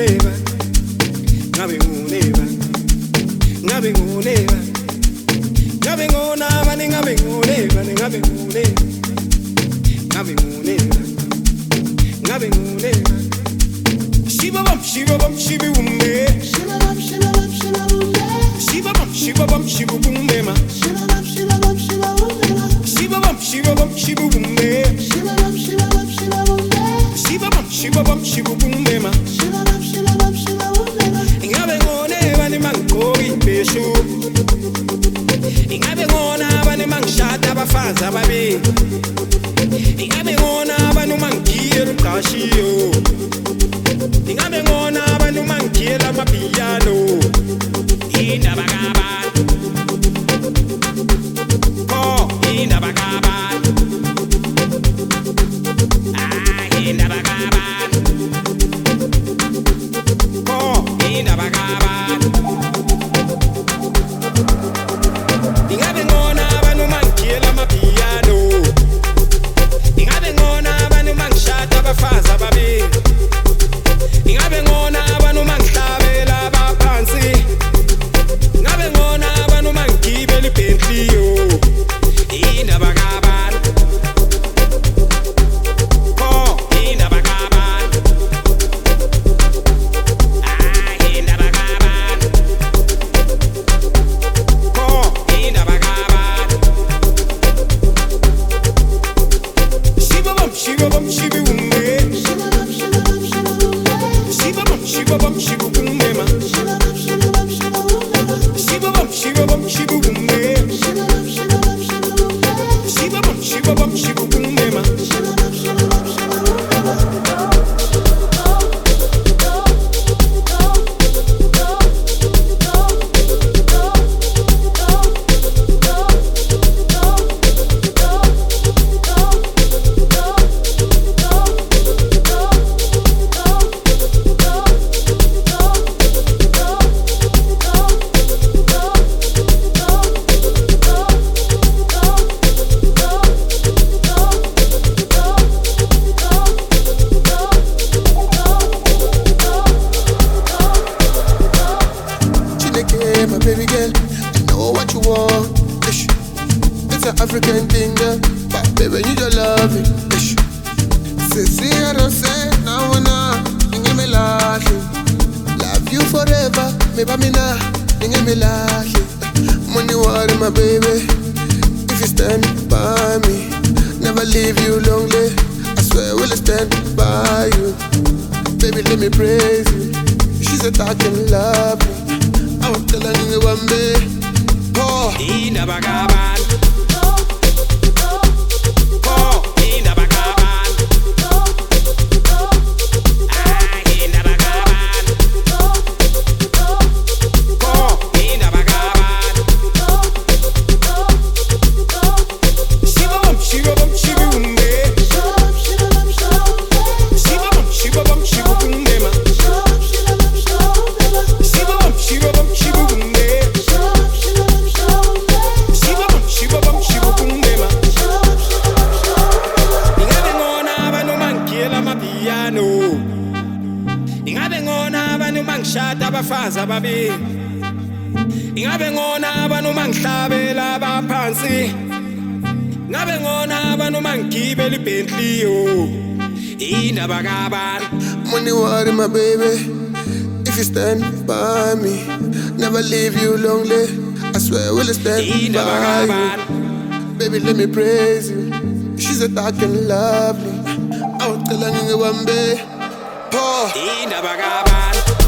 nguneba ngabe nguneba ngabe nguneba ngabe ngunaba ningabe nguneba ningabe nguneba ngabe nguneba ngabe nguneba shiba bam shiba bam shibi umbe Shiba bum, shiba bum, shiba bum, yeah. shiba bam shiba bam shibu bumbema Shiba bum, shiba bum, shiba ibheshu ingabe ngona abani mangishada abafazi ababili? Ingabe ngona abantu mangigiyela ugqashiyo African thing, girl, but baby, need your loving. Ish. Sincere, say, now and now, ninge me lahle. Love you forever, me ba mina, ninge me lahle. Money, worry, my baby, if you stand by me, never leave you lonely. I swear, we'll stand by you. Baby, let me praise you. She's a talking love. I was telling you one day. Oh ababili ingabe ngona abantu mangihlabela abaphansi ingabe ngona abantu mangigibela ibhentliyo indaba kabantu money, worry, my baby. If you stand by me, never leave you lonely. I swear, we'll stand indaba by kabantu you. Baby, let me praise you. She's a dark and lovely. I was telling you one day. Oh. indaba kabantu